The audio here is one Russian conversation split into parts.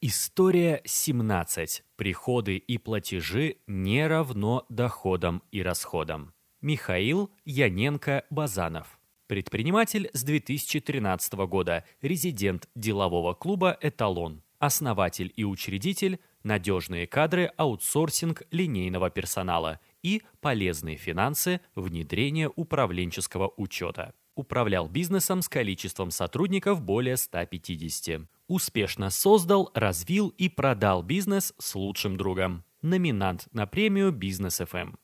История 17. Приходы и платежи не равно доходам и расходам. Михаил Яненко-Базанов. Предприниматель с 2013 года, резидент делового клуба «Эталон», основатель и учредитель «Надежные кадры, аутсорсинг линейного персонала» и «Полезные финансы, внедрение управленческого учета». Управлял бизнесом с количеством сотрудников более 150 успешно создал, развил и продал бизнес с лучшим другом. Номинант на премию «Бизнес FM.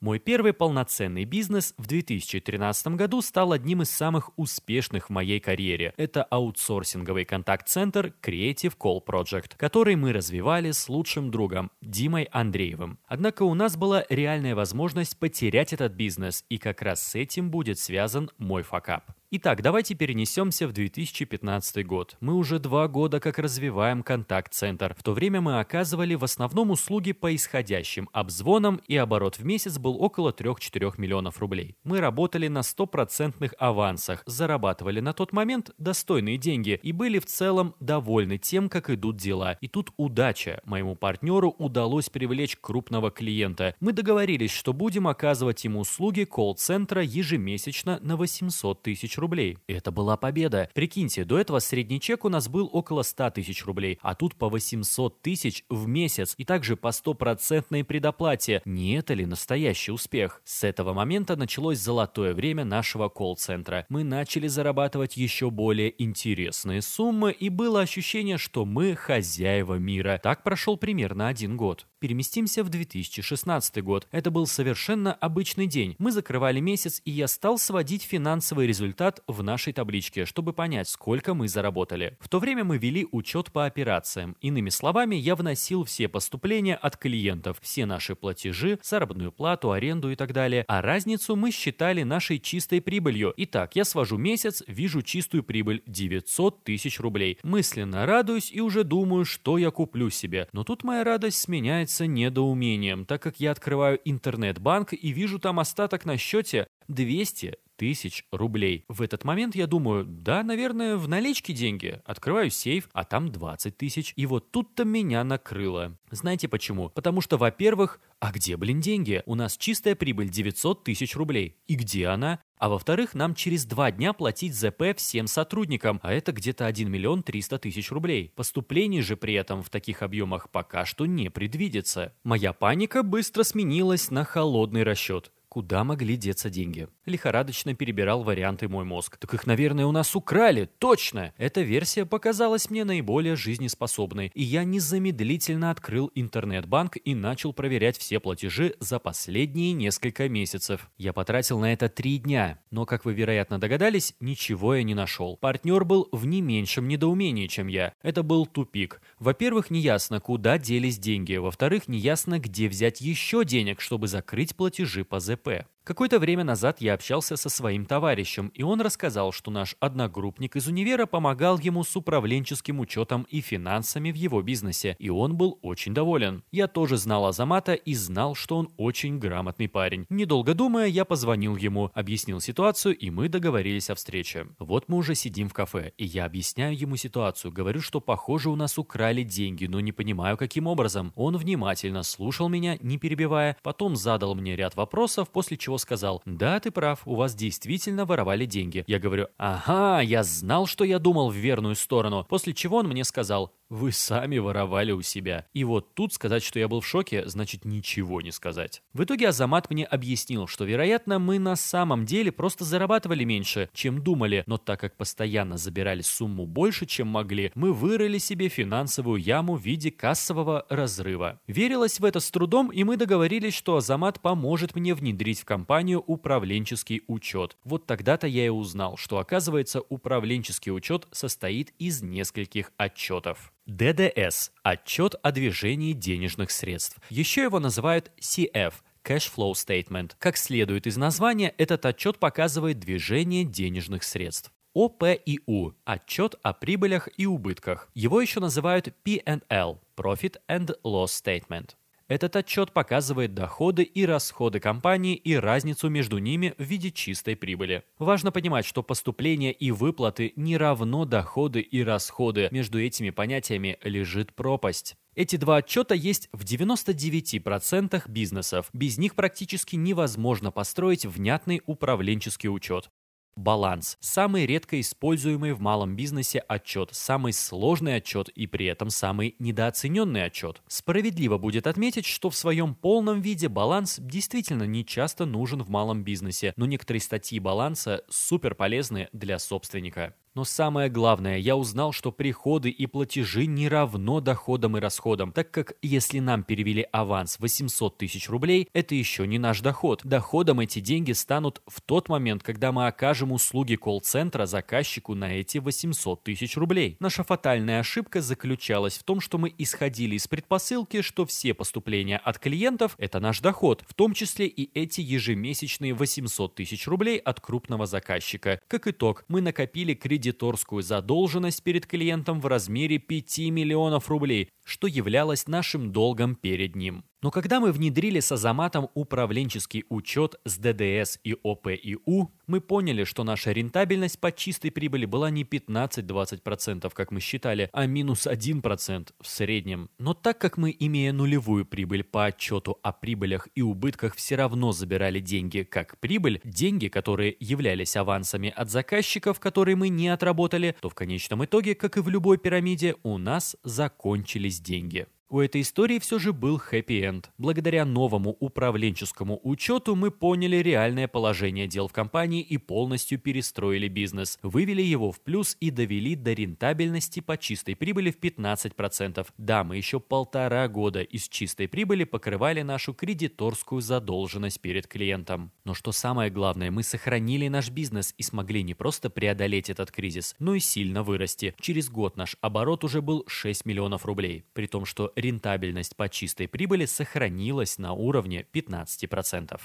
Мой первый полноценный бизнес в 2013 году стал одним из самых успешных в моей карьере. Это аутсорсинговый контакт-центр Creative Call Project, который мы развивали с лучшим другом Димой Андреевым. Однако у нас была реальная возможность потерять этот бизнес, и как раз с этим будет связан мой факап. Итак, давайте перенесемся в 2015 год. Мы уже два года как развиваем контакт-центр. В то время мы оказывали в основном услуги по исходящим обзвонам, и оборот в месяц был около 3-4 миллионов рублей. Мы работали на стопроцентных авансах, зарабатывали на тот момент достойные деньги и были в целом довольны тем, как идут дела. И тут удача. Моему партнеру удалось привлечь крупного клиента. Мы договорились, что будем оказывать ему услуги колл-центра ежемесячно на 800 тысяч рублей. Это была победа. Прикиньте, до этого средний чек у нас был около 100 тысяч рублей, а тут по 800 тысяч в месяц и также по стопроцентной предоплате. Не это ли настоящий успех? С этого момента началось золотое время нашего колл-центра. Мы начали зарабатывать еще более интересные суммы и было ощущение, что мы хозяева мира. Так прошел примерно один год. Переместимся в 2016 год. Это был совершенно обычный день. Мы закрывали месяц, и я стал сводить финансовый результат в нашей табличке, чтобы понять, сколько мы заработали. В то время мы вели учет по операциям. Иными словами, я вносил все поступления от клиентов, все наши платежи, заработную плату, аренду и так далее. А разницу мы считали нашей чистой прибылью. Итак, я свожу месяц, вижу чистую прибыль 900 тысяч рублей. Мысленно радуюсь и уже думаю, что я куплю себе. Но тут моя радость сменяется недоумением, так как я открываю интернет-банк и вижу там остаток на счете 200 тысяч рублей. В этот момент я думаю, да, наверное, в наличке деньги. Открываю сейф, а там 20 тысяч. И вот тут-то меня накрыло. Знаете почему? Потому что, во-первых, а где, блин, деньги? У нас чистая прибыль 900 тысяч рублей. И где она? А во-вторых, нам через два дня платить ЗП всем сотрудникам, а это где-то 1 миллион 300 тысяч рублей. Поступлений же при этом в таких объемах пока что не предвидится. Моя паника быстро сменилась на холодный расчет. Куда могли деться деньги? Лихорадочно перебирал варианты мой мозг. Так их, наверное, у нас украли, точно! Эта версия показалась мне наиболее жизнеспособной, и я незамедлительно открыл интернет-банк и начал проверять все платежи за последние несколько месяцев. Я потратил на это три дня, но, как вы, вероятно, догадались, ничего я не нашел. Партнер был в не меньшем недоумении, чем я. Это был тупик. Во-первых, неясно, куда делись деньги. Во-вторых, неясно, где взять еще денег, чтобы закрыть платежи по ЗП. Какое-то время назад я общался со своим товарищем, и он рассказал, что наш одногруппник из универа помогал ему с управленческим учетом и финансами в его бизнесе, и он был очень доволен. Я тоже знал Азамата и знал, что он очень грамотный парень. Недолго думая, я позвонил ему, объяснил ситуацию, и мы договорились о встрече. Вот мы уже сидим в кафе, и я объясняю ему ситуацию, говорю, что похоже у нас украли деньги, но не понимаю, каким образом. Он внимательно слушал меня, не перебивая, потом задал мне ряд вопросов, после чего сказал, «Да, ты прав, у вас действительно воровали деньги». Я говорю, «Ага, я знал, что я думал в верную сторону». После чего он мне сказал, вы сами воровали у себя. И вот тут сказать, что я был в шоке, значит ничего не сказать. В итоге Азамат мне объяснил, что, вероятно, мы на самом деле просто зарабатывали меньше, чем думали, но так как постоянно забирали сумму больше, чем могли, мы вырыли себе финансовую яму в виде кассового разрыва. Верилось в это с трудом, и мы договорились, что Азамат поможет мне внедрить в компанию управленческий учет. Вот тогда-то я и узнал, что, оказывается, управленческий учет состоит из нескольких отчетов. ДДС – отчет о движении денежных средств. Еще его называют CF – Cash Flow Statement. Как следует из названия, этот отчет показывает движение денежных средств. ОПИУ – отчет о прибылях и убытках. Его еще называют P&L – Profit and Loss Statement. Этот отчет показывает доходы и расходы компании и разницу между ними в виде чистой прибыли. Важно понимать, что поступления и выплаты не равно доходы и расходы. Между этими понятиями лежит пропасть. Эти два отчета есть в 99% бизнесов. Без них практически невозможно построить внятный управленческий учет. Баланс – самый редко используемый в малом бизнесе отчет, самый сложный отчет и при этом самый недооцененный отчет. Справедливо будет отметить, что в своем полном виде баланс действительно не часто нужен в малом бизнесе, но некоторые статьи баланса супер полезны для собственника. Но самое главное, я узнал, что приходы и платежи не равно доходам и расходам, так как если нам перевели аванс 800 тысяч рублей, это еще не наш доход. Доходом эти деньги станут в тот момент, когда мы окажем услуги колл-центра заказчику на эти 800 тысяч рублей. Наша фатальная ошибка заключалась в том, что мы исходили из предпосылки, что все поступления от клиентов – это наш доход, в том числе и эти ежемесячные 800 тысяч рублей от крупного заказчика. Как итог, мы накопили кредит кредиторскую задолженность перед клиентом в размере 5 миллионов рублей, что являлось нашим долгом перед ним. Но когда мы внедрили с Азаматом управленческий учет с ДДС и ОПИУ, мы поняли, что наша рентабельность по чистой прибыли была не 15-20%, как мы считали, а минус 1% в среднем. Но так как мы, имея нулевую прибыль по отчету о прибылях и убытках, все равно забирали деньги как прибыль, деньги, которые являлись авансами от заказчиков, которые мы не отработали, то в конечном итоге, как и в любой пирамиде, у нас закончились деньги. У этой истории все же был хэппи-энд. Благодаря новому управленческому учету мы поняли реальное положение дел в компании и полностью перестроили бизнес, вывели его в плюс и довели до рентабельности по чистой прибыли в 15%. Да, мы еще полтора года из чистой прибыли покрывали нашу кредиторскую задолженность перед клиентом. Но что самое главное, мы сохранили наш бизнес и смогли не просто преодолеть этот кризис, но и сильно вырасти. Через год наш оборот уже был 6 миллионов рублей, при том, что рентабельность по чистой прибыли сохранилась на уровне 15%.